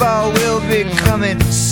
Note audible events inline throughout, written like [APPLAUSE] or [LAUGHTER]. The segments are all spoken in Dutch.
Will be coming soon.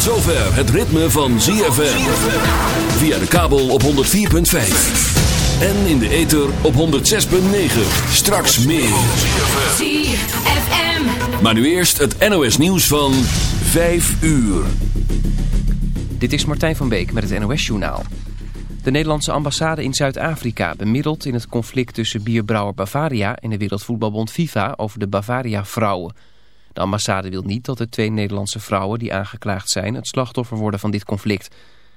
Tot zover het ritme van ZFM. Via de kabel op 104.5. En in de ether op 106.9. Straks meer. ZFM. Maar nu eerst het NOS nieuws van 5 uur. Dit is Martijn van Beek met het NOS-journaal. De Nederlandse ambassade in Zuid-Afrika bemiddelt in het conflict tussen bierbrouwer Bavaria en de Wereldvoetbalbond FIFA over de Bavaria-vrouwen. De ambassade wil niet dat de twee Nederlandse vrouwen die aangeklaagd zijn het slachtoffer worden van dit conflict.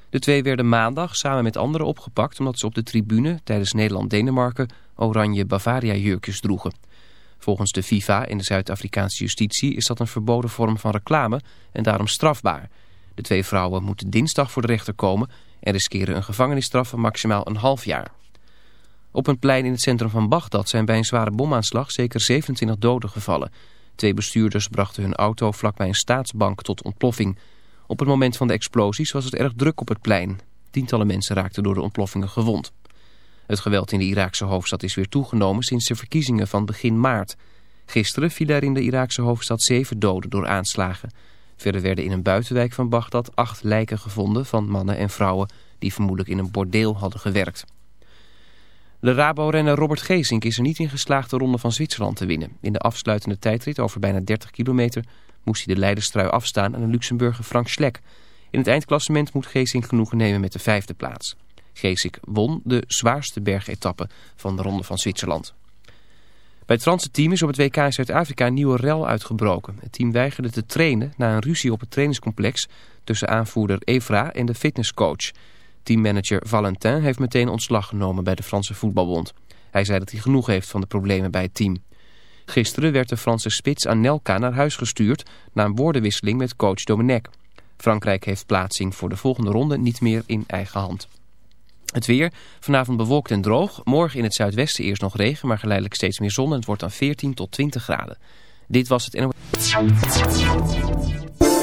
De twee werden maandag samen met anderen opgepakt omdat ze op de tribune tijdens Nederland-Denemarken oranje Bavaria-jurkjes droegen. Volgens de FIFA en de Zuid-Afrikaanse justitie is dat een verboden vorm van reclame en daarom strafbaar. De twee vrouwen moeten dinsdag voor de rechter komen en riskeren een gevangenisstraf van maximaal een half jaar. Op een plein in het centrum van Bagdad zijn bij een zware bomaanslag zeker 27 doden gevallen. Twee bestuurders brachten hun auto vlakbij een staatsbank tot ontploffing. Op het moment van de explosies was het erg druk op het plein. Tientallen mensen raakten door de ontploffingen gewond. Het geweld in de Iraakse hoofdstad is weer toegenomen sinds de verkiezingen van begin maart. Gisteren vielen er in de Iraakse hoofdstad zeven doden door aanslagen. Verder werden in een buitenwijk van Bagdad acht lijken gevonden van mannen en vrouwen die vermoedelijk in een bordeel hadden gewerkt. De Rabo-renner Robert Geesink is er niet in geslaagd de ronde van Zwitserland te winnen. In de afsluitende tijdrit over bijna 30 kilometer moest hij de leiderstrui afstaan aan de Luxemburger Frank Schlek. In het eindklassement moet Geesink genoegen nemen met de vijfde plaats. Geesink won de zwaarste bergetappe van de ronde van Zwitserland. Bij het Franse team is op het WK in Zuid-Afrika een nieuwe rel uitgebroken. Het team weigerde te trainen na een ruzie op het trainingscomplex tussen aanvoerder Evra en de fitnesscoach. Teammanager Valentin heeft meteen ontslag genomen bij de Franse voetbalbond. Hij zei dat hij genoeg heeft van de problemen bij het team. Gisteren werd de Franse spits Anelka naar huis gestuurd na een woordenwisseling met coach Domenech. Frankrijk heeft plaatsing voor de volgende ronde niet meer in eigen hand. Het weer, vanavond bewolkt en droog. Morgen in het zuidwesten eerst nog regen, maar geleidelijk steeds meer zon. En het wordt dan 14 tot 20 graden. Dit was het.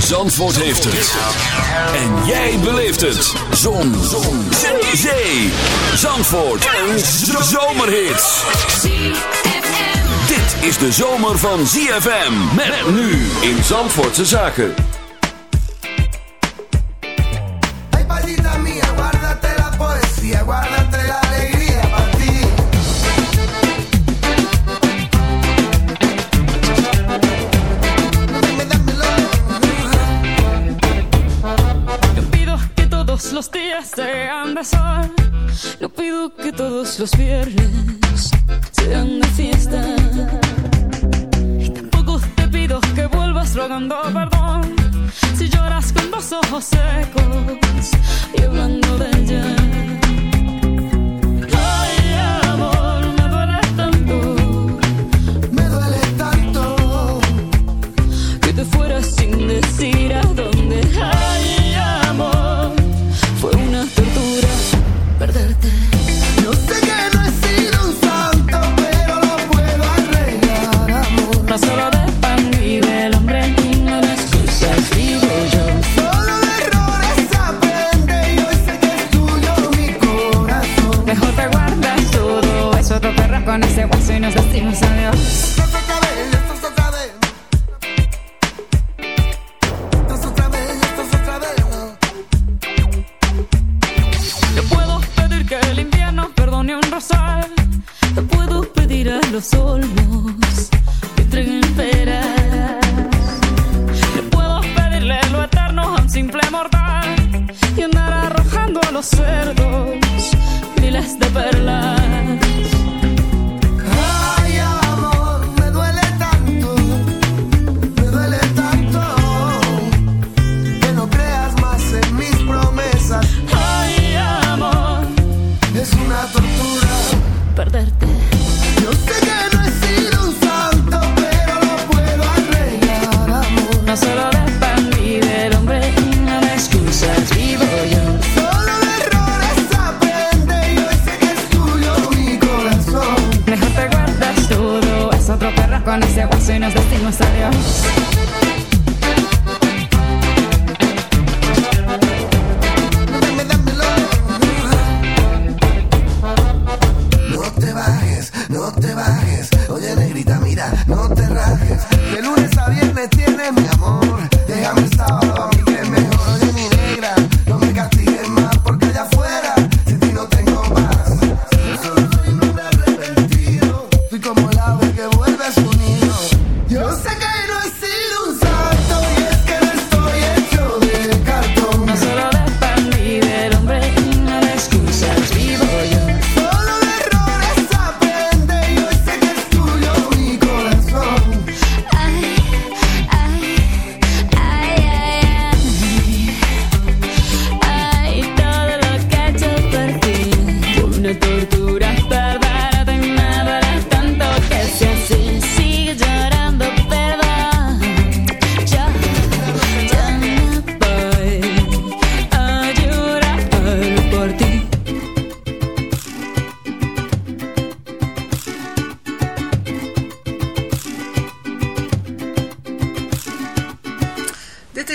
Zandvoort heeft het. En jij beleeft het. Zon. Zon. Zee. Zandvoort. Een zomerhit. Dit is de zomer van ZFM. Met nu in Zandvoortse Zaken. Sol. Yo pido que todos los viernes sean de fiesta. Y tampoco te pido que vuelvas rogando perdón. Si lloras con los ojos secos y hablando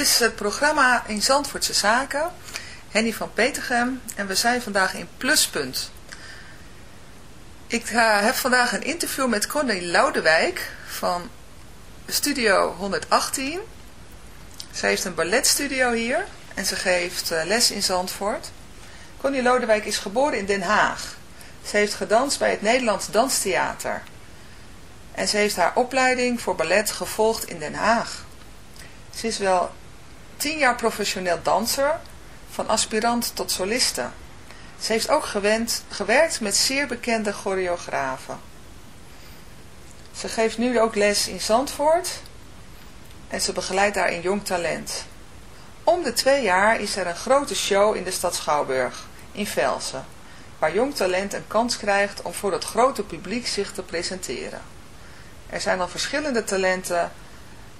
is het programma in Zandvoortse Zaken. Henny van Petergem en we zijn vandaag in Pluspunt. Ik eh, heb vandaag een interview met Connie Loudewijk van Studio 118. Zij heeft een balletstudio hier en ze geeft eh, les in Zandvoort. Connie Lodewijk is geboren in Den Haag. Ze heeft gedanst bij het Nederlands Danstheater. En ze heeft haar opleiding voor ballet gevolgd in Den Haag. Ze is wel tien jaar professioneel danser, van aspirant tot soliste. Ze heeft ook gewend, gewerkt met zeer bekende choreografen. Ze geeft nu ook les in Zandvoort en ze begeleidt daar een jong talent. Om de twee jaar is er een grote show in de stad Schouwburg, in Velsen, waar jong talent een kans krijgt om voor het grote publiek zich te presenteren. Er zijn al verschillende talenten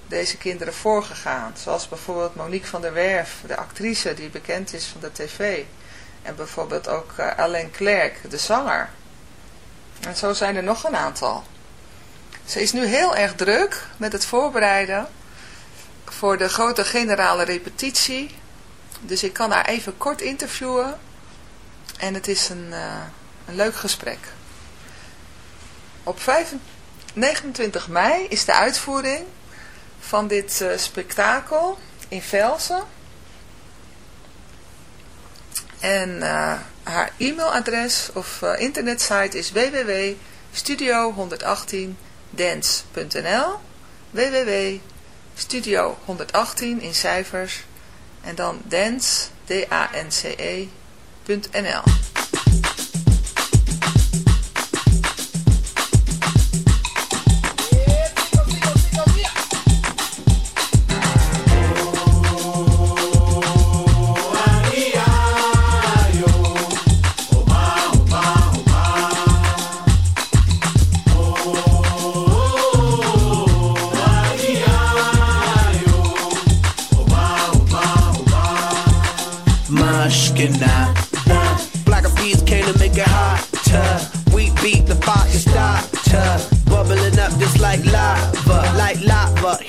deze kinderen voorgegaan. Zoals bijvoorbeeld Monique van der Werf, de actrice die bekend is van de tv. En bijvoorbeeld ook uh, Alain Clerc, de zanger. En zo zijn er nog een aantal. Ze is nu heel erg druk met het voorbereiden voor de grote generale repetitie. Dus ik kan haar even kort interviewen. En het is een, uh, een leuk gesprek. Op 5, 29 mei is de uitvoering van dit uh, spektakel in Velsen. En uh, haar e-mailadres of uh, internetsite is www.studio118dance.nl www.studio118 in cijfers. En dan dance, D-A-N-C-E.nl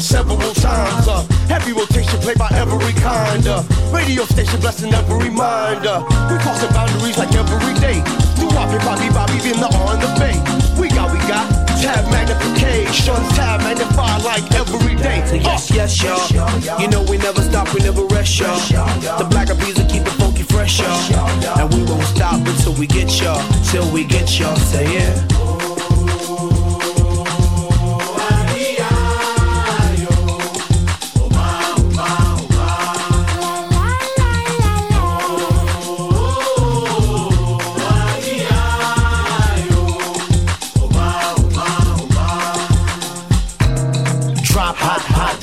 Several times. Uh, heavy rotation played by every kind. Uh, radio station blessing every mind. Uh, we crossing boundaries like every day. Do Bobby, Bobby, Bobby, in the on the bay. We got, we got tab magnification, tab magnify like every day. So yes, yes, y'all. You know we never stop, we never rest, y'all. The black bees will keep it funky fresh, y'all. And we won't stop until we get y'all, till we get y'all. Say yeah.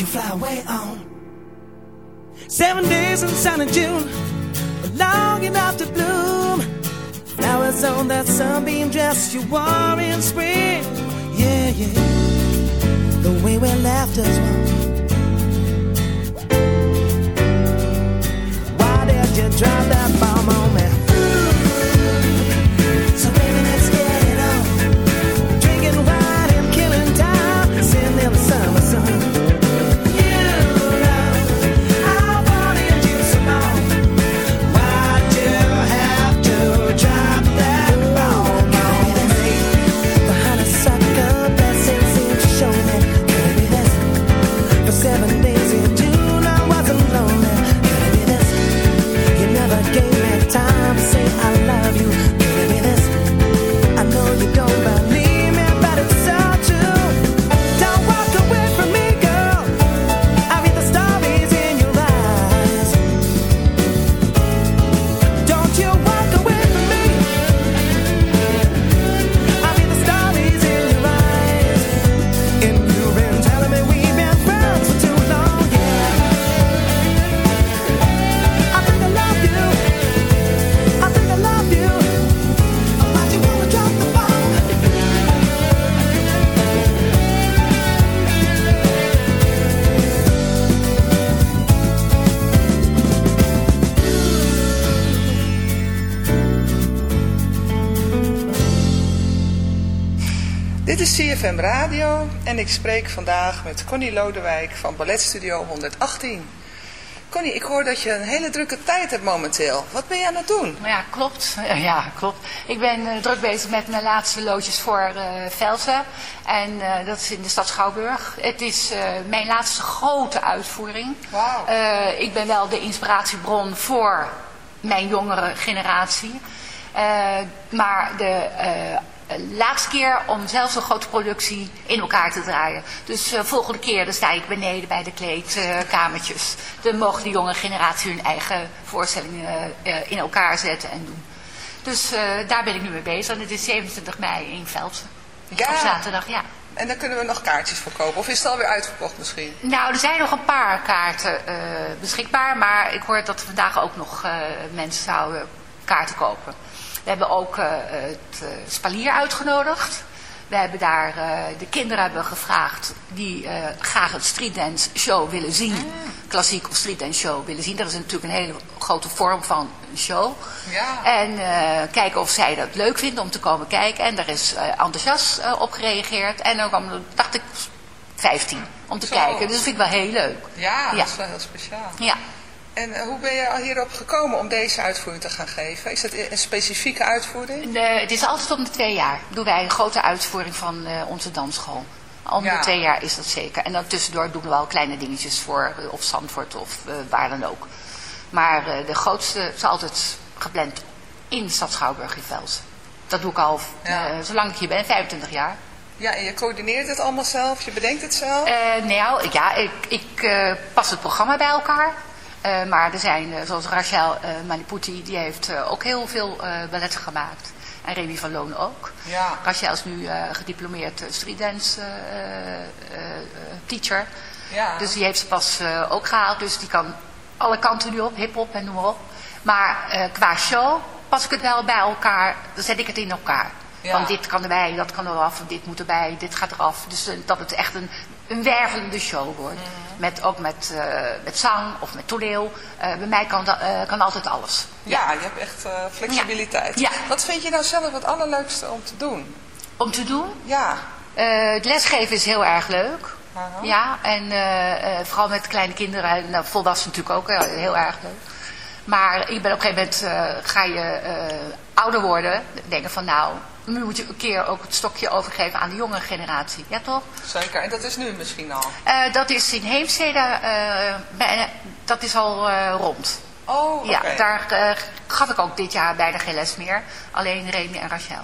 You fly away on. Seven days in sunny June, long enough to bloom. Flowers on that sunbeam dress you wore in spring. Yeah, yeah. The way we laughed as one. Why did you drop that CFM Radio en ik spreek vandaag met Connie Lodewijk van Balletstudio 118. Connie, ik hoor dat je een hele drukke tijd hebt momenteel. Wat ben je aan het doen? Ja, klopt. [LAUGHS] Ja, klopt. Ik ben eh, druk bezig met mijn laatste loodjes voor eh Velsen. En eh, dat is in de stad Schouwburg. Het is mijn laatste grote uitvoering. Wauw. Eh, ik ben wel de inspiratiebron voor mijn jongere generatie. Maar de laatste keer om zelf zo'n grote productie in elkaar te draaien. Dus eh volgende keer dan sta ik beneden bij de kleedkamertjes. dan mogen de jonge generatie hun eigen voorstellingen eh, in elkaar zetten en doen. Dus eh, daar ben ik nu mee bezig. En het is 27 mei in Velsen. Ja. Op zaterdag, ja. En dan kunnen we nog kaartjes verkopen. Of is het alweer uitverkocht misschien? Nou, er zijn nog een paar kaarten eh, beschikbaar. Maar ik hoor dat vandaag ook nog eh, mensen zouden kaarten kopen. We hebben ook eh, het eh, Spalier uitgenodigd. We hebben daar, eh, de kinderen hebben gevraagd die graag een streetdance show willen zien. Klassiek of streetdance show willen zien. Dat is natuurlijk een hele grote vorm van een show. Ja. En kijken of zij dat leuk vinden om te komen kijken. En daar is enthousiast op gereageerd. En dan kwam dacht ik, 15 om te Zo. kijken. Dus dat vind ik wel heel leuk. Ja, Ja. dat is wel heel speciaal. Ja. En eh, hoe ben je al hierop gekomen om deze uitvoering te gaan geven? Is het een specifieke uitvoering? De, het is altijd om de twee jaar. Doen wij een grote uitvoering van eh, onze dansschool. Om Ja. de twee jaar is dat zeker. En dan tussendoor doen we wel kleine dingetjes voor eh, of Zandvoort of eh, waar dan ook. Maar de grootste is altijd gepland in stad Schouwburg in Velsen. Dat doe ik al Ja. zolang ik hier ben, 25 jaar. Ja, en je coördineert het allemaal zelf? Je bedenkt het zelf? Nou, ja, ik, ik pas het programma bij elkaar. Eh, maar er zijn, eh, zoals Rachel eh Maliputi, die heeft ook heel veel balletten gemaakt. En Remy van Loon ook. Ja. Rachel is nu gediplomeerd streetdance teacher. Ja. Dus die heeft ze pas ook gehaald. Dus die kan alle kanten nu op, hip-hop en noem maar op. Maar qua show pas ik het wel bij elkaar, dan zet ik het in elkaar. Ja. Van dit kan erbij, dat kan eraf, dit moet erbij, dit gaat eraf. Dus dat het echt een, een wervelende show wordt. Mhm. Met, ook met, eh, met zang of met toneel. Eh, bij mij kan, eh, kan altijd alles. Ja, je hebt echt flexibiliteit. Ja. Wat vind je nou zelf het allerleukste om te doen? Om te doen? Ja. Het lesgeven is heel erg leuk. Ja, en vooral met kleine kinderen, nou, volwassenen natuurlijk ook, heel erg leuk. Maar ik ben op een gegeven moment, ga je ouder worden, denken van nou, nu moet je een keer ook het stokje overgeven aan de jongere generatie. Ja toch? Zeker, en dat is nu misschien al. Eh, dat is in Heemstede, eh, bijna- dat is al eh, rond. Oh, oké. Ja, daar eh, gaf ik ook dit jaar bijna geen les meer. Alleen Remy en Rachel.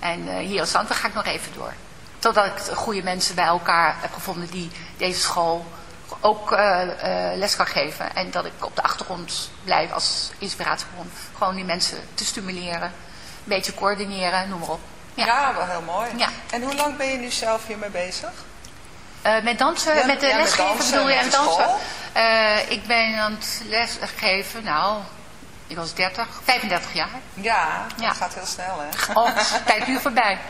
En eh, hier in Zandvoort ga ik nog even door. Totdat ik goede mensen bij elkaar heb gevonden die deze school ook eh, eh, les kan geven. En dat ik op de achtergrond blijf als inspiratiebron. Gewoon die mensen te stimuleren. Een beetje coördineren, noem maar op. Ja, wel heel mooi. Ja. En hoe lang ben je nu zelf hiermee bezig? Eh, met dansen, Ja, met de ja, lesgeven bedoel je? En dansen? Eh, ik ben aan het lesgeven, nou, ik was 30, 35 jaar. Ja, Ja. dat gaat heel snel hè. Oh, tijd nu voorbij. [LAUGHS]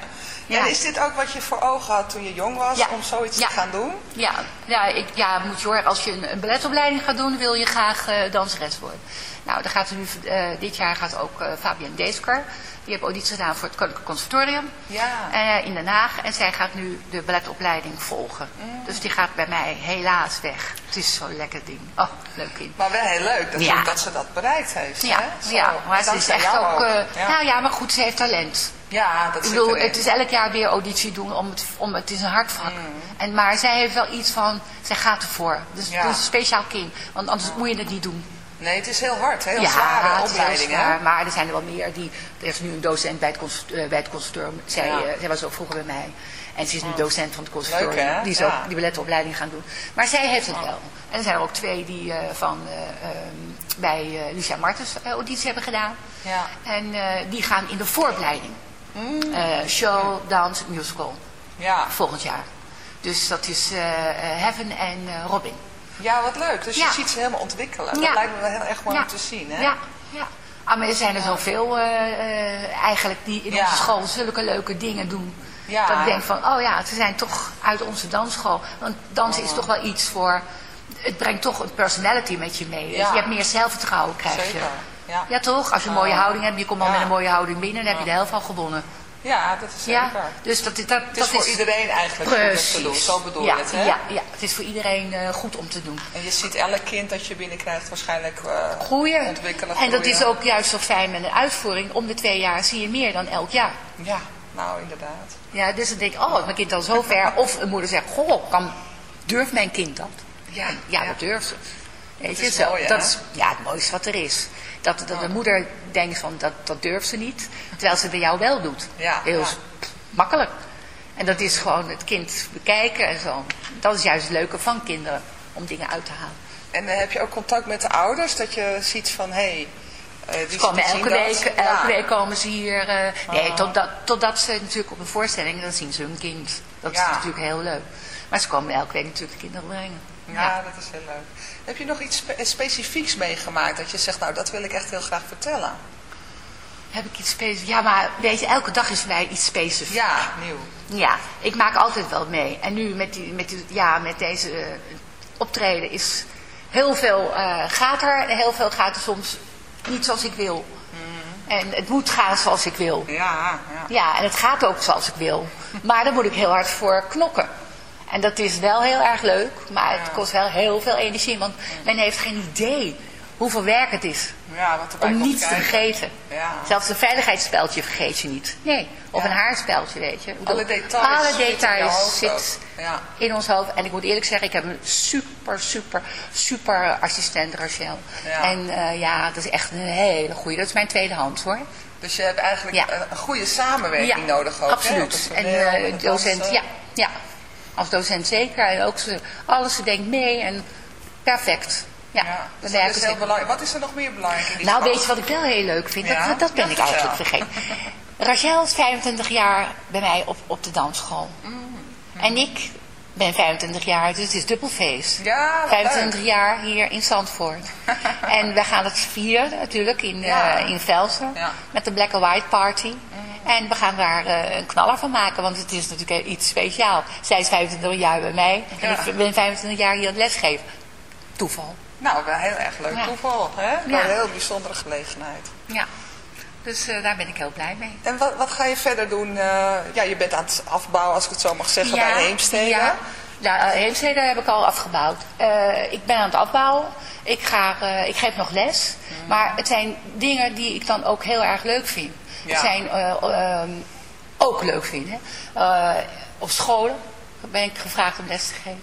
Ja. En is dit ook wat je voor ogen had toen je jong was, Ja. om zoiets Ja. te gaan doen? Ja, ja, ik, ja moet je horen, als je een, een balletopleiding gaat doen, wil je graag eh, danseres worden. Nou, dan gaat nu, eh, dit jaar gaat ook eh Fabienne Deesker. Die heeft auditie gedaan voor het Koninklijk Conservatorium Ja. eh, in Den Haag. En zij gaat nu de balletopleiding volgen. Mm. Dus die gaat bij mij helaas weg. Het is zo'n lekker ding. Oh, leuk kind. Maar wel heel leuk dat, Ja. dat ze dat bereikt heeft. Ja, hè? Zo. ja, maar ze is echt ook... Ja. Nou ja, maar goed, ze heeft talent. Ja, dat Ik bedoel, het is elk jaar weer auditie doen, om het, om, het is een hardvak. En, maar zij heeft wel iets van, zij gaat ervoor. Dus Ja. het is een speciaal kind, want anders moet je het niet doen. Nee, het is heel hard, heel ja, zware het is heel opleiding. hè? zwaar, maar er zijn er wel meer. Die, er is nu een docent bij het, eh, bij het conservatorium. Zij, Ja. eh, zij was ook vroeger bij mij. En ze is nu Oh. docent van het conservatorium. Leuk? Die is Ja. ook die balletopleiding gaan doen. Maar zij heeft het wel. En er zijn er ook twee die eh, van, eh, ehm, bij Lucia Martens auditie hebben gedaan. Ja. En die gaan in de vooropleiding. Eh, show, dans, musical. Ja. Volgend jaar. Dus dat is Heaven en Robin. Ja, wat leuk. Dus je ziet ze helemaal ontwikkelen. Dat lijkt me wel heel erg mooi om te zien. Hè? Ja, ja. Ah, maar er zijn er zoveel eh, eh, eigenlijk die in onze school zulke leuke dingen doen. Ja. Dat ik denk van, oh ja, ze zijn toch uit onze dansschool. Want dansen is toch wel iets voor... Het brengt toch een personality met je mee. Dus Ja. je hebt meer zelfvertrouwen, krijg je. Zeker. Ja. Ja toch? Als je een mooie Ja. houding hebt, je komt al met een mooie houding binnen... dan heb je de helft al gewonnen. Ja, dat is zeker. Ja, dus dat, dat, dat Het is voor iedereen eigenlijk goed om Precies. te doen. Zo bedoel ja, je het, hè? Ja, ja, het is voor iedereen eh, goed om te doen. En je ziet elk kind dat je binnenkrijgt waarschijnlijk eh, Groeien. ontwikkelen. En dat is ook juist zo fijn met een uitvoering. Om de twee jaar zie je meer dan elk jaar. Ja, nou inderdaad. Ja, dus dan denk ik, oh, mijn kind al zo ver. Of een moeder zegt, goh, kan, durft mijn kind dat? Ja, Ja, dat durft ze. Weet Dat je, zo, mooi, dat is ja, het mooiste wat er is. Dat, dat de moeder denkt van, dat, dat durft ze niet. Terwijl ze bij jou wel doet. Ja, Heel ja. makkelijk. En dat is gewoon het kind bekijken en zo. Dat is juist het leuke van kinderen, om dingen uit te halen. En eh, heb je ook contact met de ouders? Dat je ziet van, hé, hey, uh, Ze komen elke week, elke week komen ze hier. eh, nee, Ah. totdat, totdat ze natuurlijk op een voorstelling, dan zien ze hun kind. Dat Ja. is natuurlijk heel leuk. Maar ze komen elke week natuurlijk de kinderen brengen. Ja, dat is heel leuk. Heb je nog iets spe- specifieks meegemaakt dat je zegt, nou dat wil ik echt heel graag vertellen? Heb ik iets specifieks? Ja, maar weet je, elke dag is voor mij iets specifieks. Ja, nieuw. Ja, ik maak altijd wel mee. En nu met, die, met, die, ja, met deze eh, optreden is heel veel gaat er. En heel veel gaat er soms niet zoals ik wil. En het moet gaan zoals ik wil. Ja, ja. Ja, en het gaat ook zoals ik wil. Maar daar moet ik heel hard voor knokken. En dat is wel heel erg leuk, maar het kost wel heel veel energie. Want men heeft geen idee hoeveel werk het is Ja, wat erbij om niets te vergeten. Ja. Zelfs een veiligheidsspeltje vergeet je niet. Nee, of Ja. een haarspeltje, weet je. Bedoel, Alle details alle in details hoofd zit ook. Ja. in ons hoofd. En ik moet eerlijk zeggen, ik heb een super, super, super assistent, Rachel. Ja. En eh, ja, dat is echt een hele goede. Dat is mijn tweede hand, hoor. Dus je hebt eigenlijk Ja. een, goede samenwerking nodig ook. Absoluut. En eh, het docent, ja, ja. Als docent zeker. En ook ze, alles, ze denkt mee en perfect. Ja, dus dat is heel belangrijk. Wat is er nog meer belangrijk in die Nou, weet je wat ik wel heel leuk vind? Ja? Dat, dat ben ik eigenlijk vergeten. Rachel is 25 jaar bij mij op, op de dansschool. Mm. En ik ben 25 jaar, dus het is dubbelfeest. Ja, wat 25 leuk. jaar hier in Zandvoort. [LAUGHS] en we gaan het vieren natuurlijk in, Ja. eh, in Velsen. Ja. Met de Black and White Party. En we gaan daar eh, een knaller van maken, want het is natuurlijk iets speciaals. Zij is 25 jaar bij mij en ik ben 25 jaar hier aan het lesgeven. Toeval. Nou, wel heel erg leuk Ja. toeval. Hè? Ja. Een heel bijzondere gelegenheid. Ja. Dus eh, daar ben ik heel blij mee. En wat, wat ga je verder doen? Eh, ja, je bent aan het afbouwen, als ik het zo mag zeggen, bij Heemstede. Ja, Nou, eh, Heemstede heb ik al afgebouwd. Ik ben aan het afbouwen. Ik, ga, ik geef nog les. Mhm. Maar het zijn dingen die ik dan ook heel erg leuk vind. Ja. Het zijn eh, ehm, ook leuk vind. Hè. Eh, op scholen ben ik gevraagd om les te geven.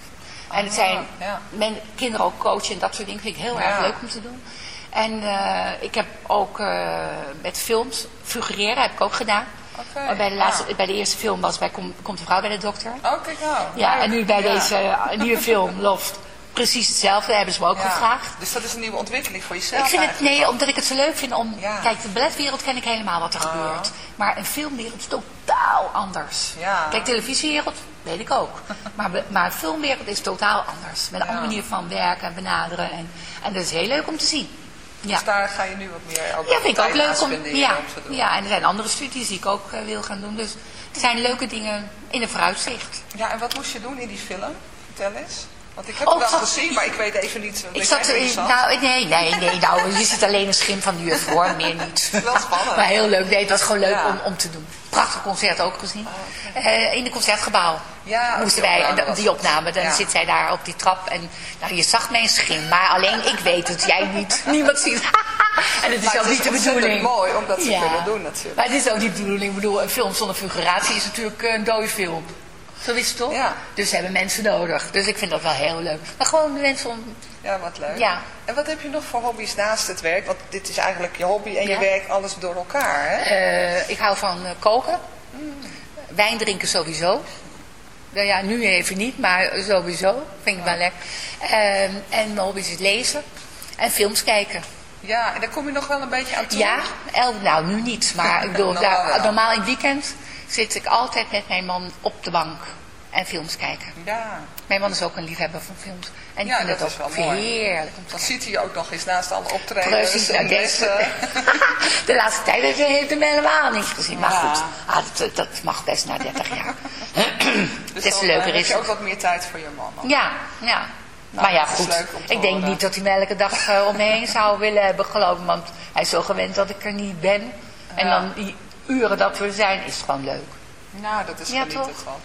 En het zijn ja. men, kinderen ook coachen en dat soort dingen vind ik heel Ja. erg leuk om te doen. En eh, ik heb ook eh, met films, figureren heb ik ook gedaan. Oké, bij, de laatste, ja. bij de eerste film was bij Kom, Komt de vrouw bij de dokter. Kijk nou. Ja, Leuk. en nu bij Ja. deze eh, nieuwe film [LAUGHS] Loft. Precies hetzelfde hebben ze me ook Ja. gevraagd. Dus dat is een nieuwe ontwikkeling voor jezelf Ik vind het, eigenlijk nee, omdat ik het zo leuk vind om... Ja. Kijk, de balletwereld ken ik helemaal wat er Ah. gebeurt. Maar een filmwereld is totaal anders. Ja. Kijk, televisiewereld weet ik ook. [LAUGHS] maar, maar filmwereld is totaal anders. Met een andere manier van werken en benaderen. En, en dat is heel leuk om te zien. Ja. Dus daar ga je nu wat meer ook Ja, vind ik ook leuk om, ja, om doen. ja, en er zijn andere studies die ik ook eh, wil gaan doen. Dus er zijn leuke dingen in de vooruitzicht. Ja, en wat moest je doen in die film? Vertel eens. Want ik heb Oh, het wel zat- gezien, maar ik weet even niet. Ik zat er, interessant? nou, nee, nee, nee, nou, je ziet alleen een schim van de juf hoor, meer niet. [LAUGHS] Wel spannend. Maar heel leuk, nee, het was gewoon leuk Ja. om, om te doen. Prachtig concert ook gezien. Eh, in het concertgebouw Ja, moesten die wij, opname die opname, dan Ja. zit zij daar op die trap en nou, je zag mijn schim, maar alleen ik weet het, jij niet, [LAUGHS] niemand ziet het. [LAUGHS] en het is ook niet de bedoeling. mooi om dat te kunnen doen natuurlijk. Maar het is ook niet de bedoeling, ik bedoel, een film zonder figuratie is natuurlijk een dode film. Zo is het toch? Ja. Dus ze hebben mensen nodig. Dus ik vind dat wel heel leuk. Maar gewoon de mensen om... Ja, wat leuk. Ja. En wat heb je nog voor hobby's naast het werk? Want dit is eigenlijk je hobby en je werk, alles door elkaar, hè? Eh, ik hou van eh, koken. Wijn drinken sowieso. Nou ja, nu even niet, maar sowieso. Vind ik wel lekker. Ehm, en mijn hobby is lezen. En films kijken. Ja, en daar kom je nog wel een beetje aan toe? Ja, el, nou nu niet. Maar ik bedoel, [LAUGHS] normaal in het weekend zit ik altijd met mijn man op de bank. En films kijken. Ja. Mijn man is ook een liefhebber van films. En Ja, ik vind dat het is ook wel mooi. heerlijk te Dan ziet hij je ook nog eens naast alle optredens Precies, en deze-. [LAUGHS] De laatste tijd heeft heeft hem helemaal niet gezien. Maar Ja. goed, ah, dat, dat mag best na 30 jaar. [LAUGHS] Dus Des te dan, leuker eh, is heb je het. ook wat meer tijd voor je man. ook. Ja, ja. Nou, maar ja, dat is goed. Ik denk niet dat hij me elke dag eh, om me heen zou willen hebben, geloof ik. Want hij is zo gewend dat ik er niet ben. En Ja. dan die uren dat we zijn, is gewoon leuk. Nou, dat is Ja, genieten toch? van.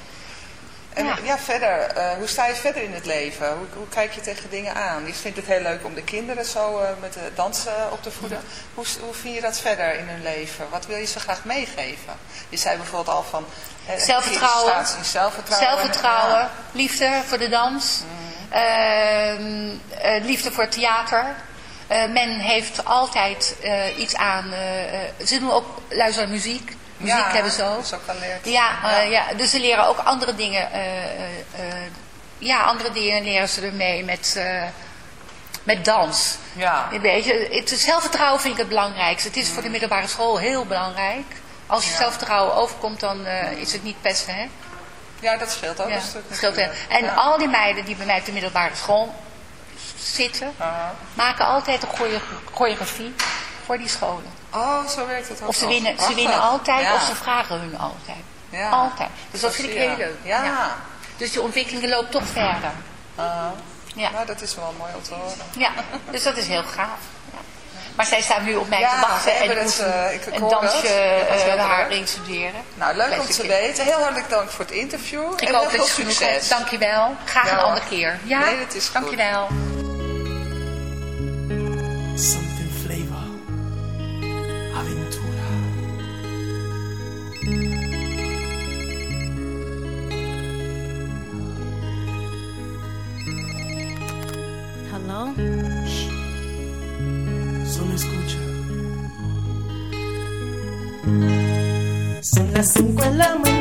En ja, Ja. verder, eh, hoe sta je verder in het leven? Hoe, hoe kijk je tegen dingen aan? Je vindt het heel leuk om de kinderen zo eh, met de dansen op te voeden. Hoe, hoe vind je dat verder in hun leven? Wat wil je ze graag meegeven? Je zei bijvoorbeeld al van... eh, Zelfvertrouwen. in zelfvertrouwen. Zelfvertrouwen, Ja. Liefde voor de dans, ehm, eh, liefde voor theater. Eh, men heeft altijd eh, iets aan. eh, eh, ze doen ook luisteren naar muziek. Muziek Ja, hebben ze ook. dat is ook geleerd. Ja, Ja. ja, dus ze leren ook andere dingen. ja, andere dingen leren ze ermee met, met dans. Ja. Weet je, het zelfvertrouwen vind ik het belangrijkste. Het is voor de middelbare school heel belangrijk. Als je Ja. zelfvertrouwen overkomt, dan is het niet pesten, hè? Ja, dat scheelt ook een stuk. scheelt. En al die meiden die bij mij op de middelbare school zitten, maken altijd een choreo- choreografie voor die scholen. Oh, zo werkt het ook Of ze winnen, ze winnen altijd, Ja. of ze vragen hun altijd. Ja. Altijd. Dus dat vind ik je. heel leuk. Ja. Dus die ontwikkeling loopt toch verder. Aha. Ja. Nou, dat is wel mooi om te horen. Ja, dus dat is heel gaaf. Maar zij staan nu op mij Ja, te wachten we en het, eh, ik- een dansje Je heel haar druk. instuderen. Nou, leuk om te weten. Heel hartelijk dank voor het interview. Ik en hoop dat je genoeg succes. hebt. Dankjewel. Graag Ja, een andere keer. Ja, Nee, dat is goed. dankjewel. Something flavor. Aventura. Hello? Solo escucha. Son las 5 de la mañana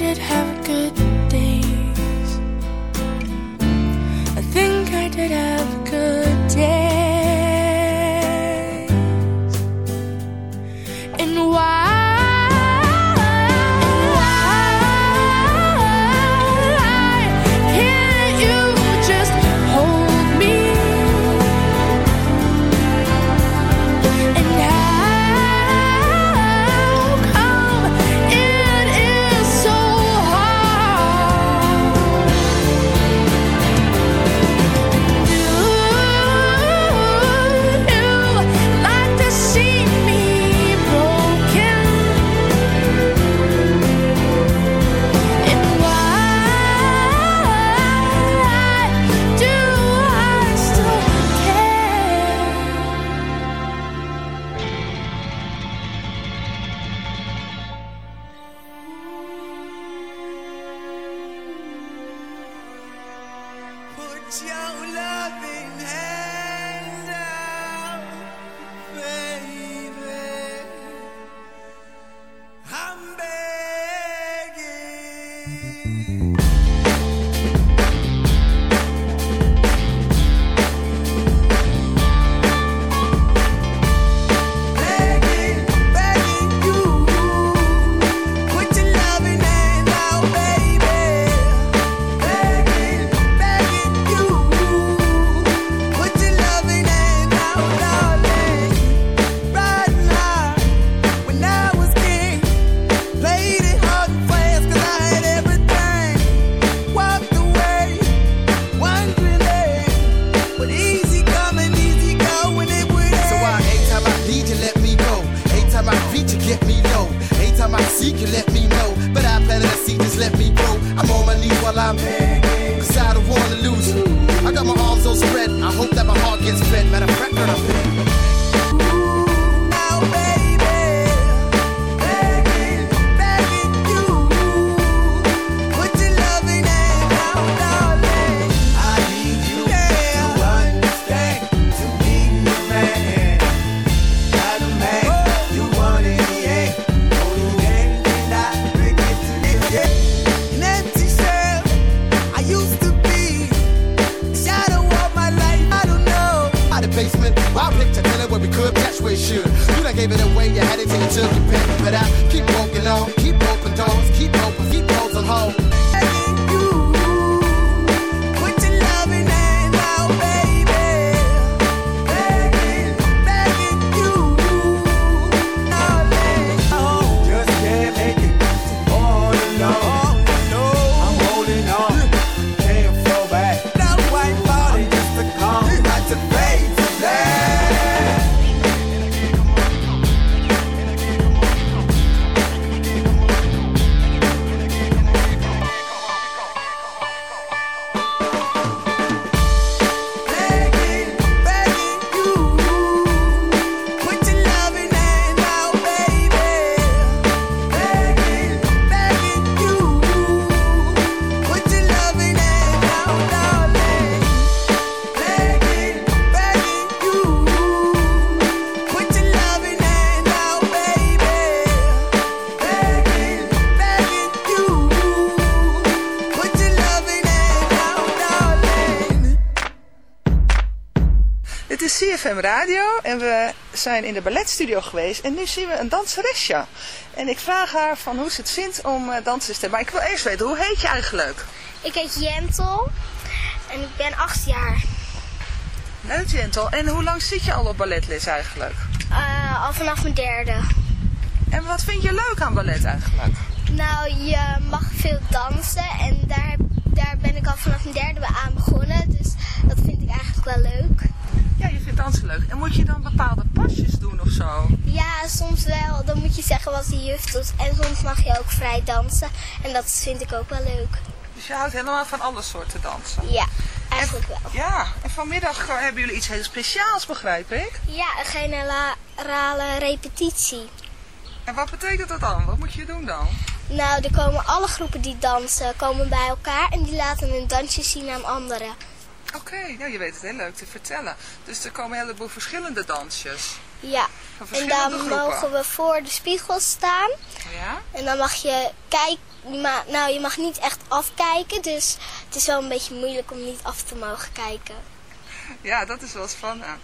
did have good days. I think I did have CFM Radio en we zijn in de balletstudio geweest en nu zien we een danseresje. En ik vraag haar van hoe ze het vindt om eh, dansen te Maar ik wil eerst weten, hoe heet je eigenlijk? Ik heet Jentel en ik ben acht jaar. Leuk Jentel. En hoe lang zit je al op balletles eigenlijk? Eh, al vanaf mijn derde. En wat vind je leuk aan ballet eigenlijk? Nou, je mag veel dansen en daar, daar ben ik al vanaf mijn derde aan begonnen. Dus dat vind ik eigenlijk wel leuk. Ja, je vindt dansen leuk. En moet je dan bepaalde pasjes doen of zo? Ja, soms wel. Dan moet je zeggen wat de juf doet. En soms mag je ook vrij dansen. En dat vind ik ook wel leuk. Dus je houdt helemaal van alle soorten dansen? Ja, eigenlijk wel. Ja, en vanmiddag eh, hebben jullie iets heel speciaals, begrijp ik? Ja, een generale repetitie. En wat betekent dat dan? Wat moet je doen dan? Nou, er komen alle groepen die dansen komen bij elkaar en die laten hun dansjes zien aan anderen. Oké, nou je weet het heel leuk te vertellen. Dus er komen een heleboel verschillende dansjes. Ja, Van en dan groepen. mogen we voor de spiegel staan. Ja? En dan mag je kijken, maar, nou je mag niet echt afkijken, dus het is wel een beetje moeilijk om niet af te mogen kijken. Ja, dat is wel spannend.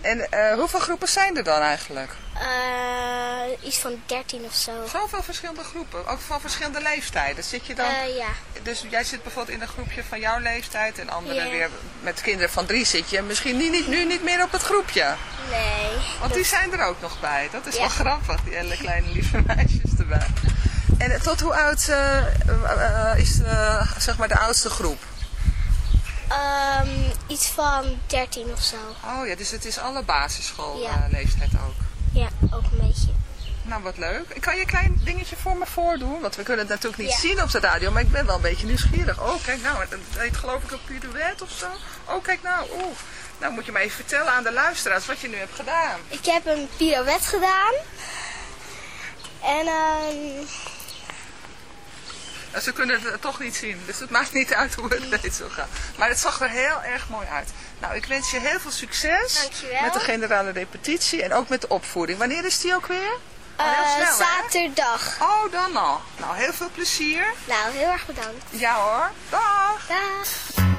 En eh, hoeveel groepen zijn er dan eigenlijk? Eh, iets van 13 of zo. Zoveel verschillende groepen, ook van verschillende leeftijden. Zit je dan, Eh, ja. dus jij zit bijvoorbeeld in een groepje van jouw leeftijd en anderen weer met kinderen van drie zit je misschien niet, niet, nu niet meer op het groepje. Nee. Want die zijn er ook nog bij. Dat is Ja. wel grappig, die hele kleine lieve meisjes erbij. En tot hoe oud is zeg maar de oudste groep? Ehm, iets van 13 of zo. Oh ja, dus het is alle basisschool Ja. eh, leeftijd ook. Ja, ook een beetje. Nou, wat leuk. Ik kan je een klein dingetje voor me voordoen? Want we kunnen het natuurlijk niet Ja. zien op de radio, maar ik ben wel een beetje nieuwsgierig. Oh, kijk nou, dat heet geloof ik een pirouette of zo. Oh, kijk nou, oeh. Nou moet je me even vertellen aan de luisteraars wat je nu hebt gedaan. Ik heb een pirouette gedaan. En ehm Ze kunnen het toch niet zien, dus het maakt niet uit hoe het deed zo gaan. Maar het zag er heel erg mooi uit. Nou, ik wens je heel veel succes Dankjewel. met de generale repetitie en ook met de opvoering. Wanneer is die ook weer? Eh, snel, hè? zaterdag. Oh, dan al. Nou, heel veel plezier. Nou, heel erg bedankt. Ja hoor. Dag. Dag.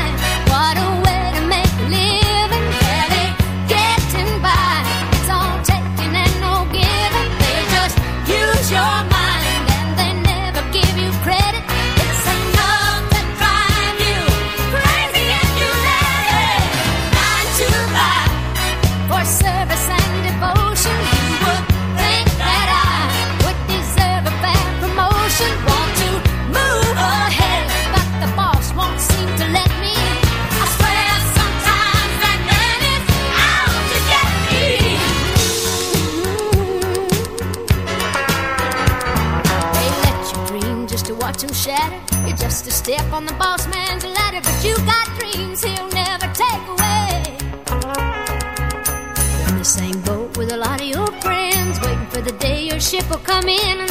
people come in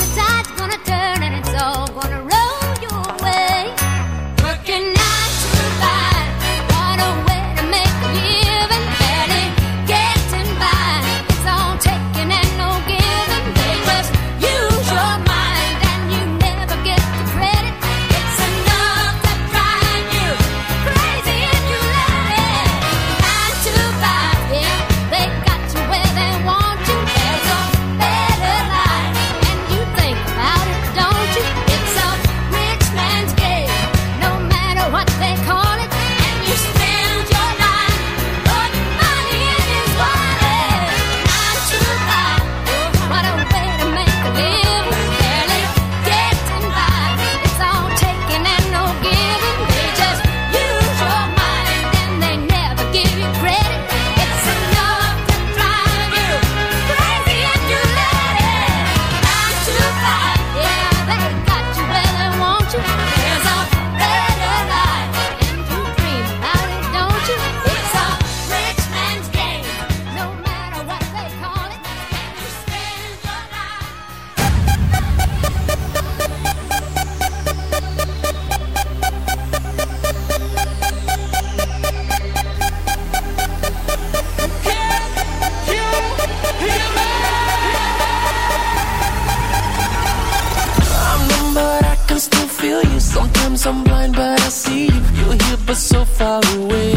I'm blind, but I see you. You're here, but so far away.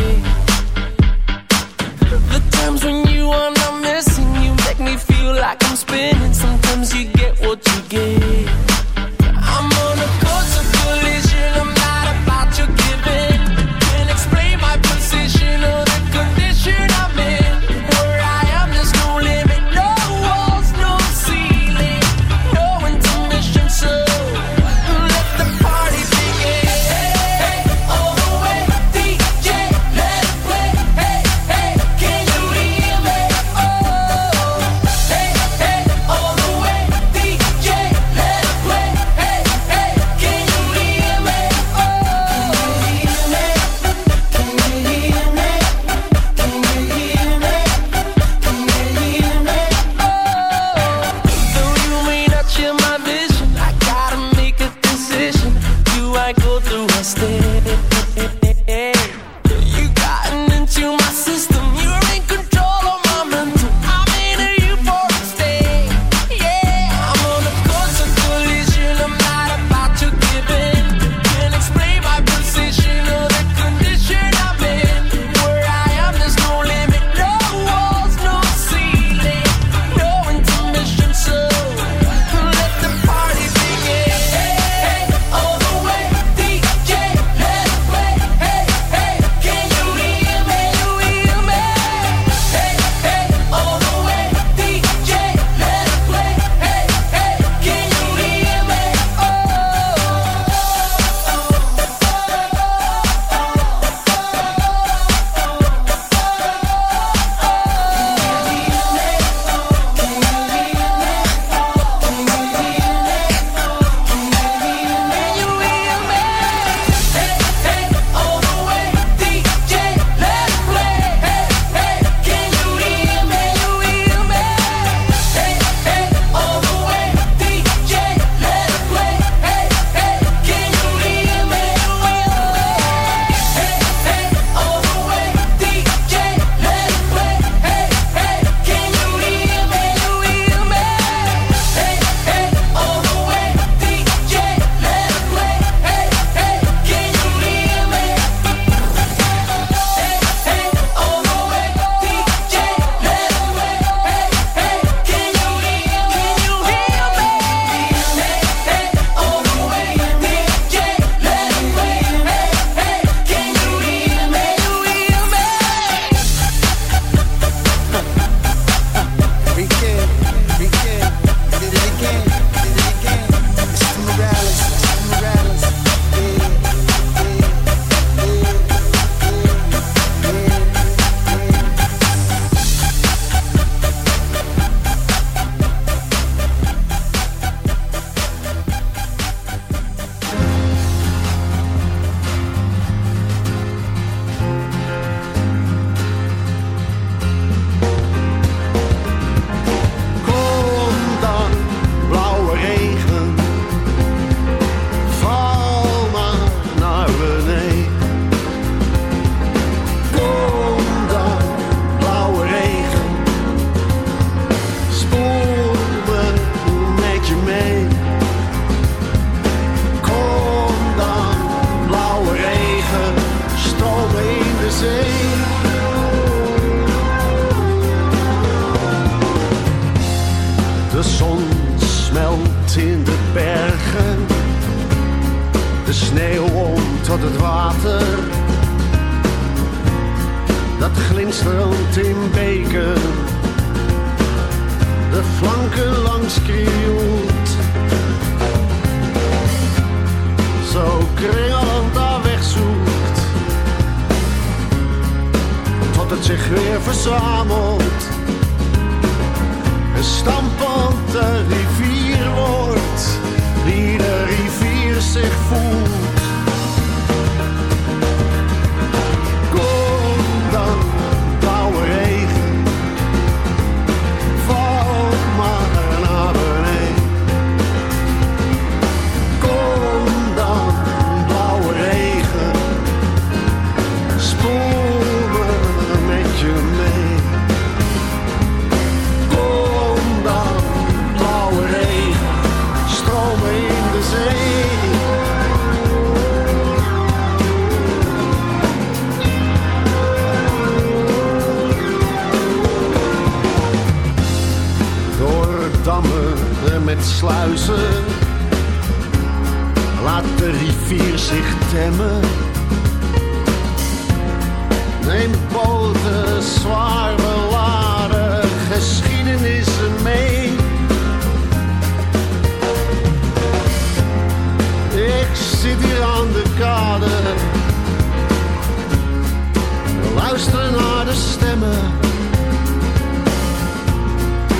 stemmen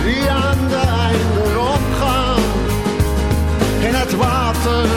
die aan de einde rondgaan in het water.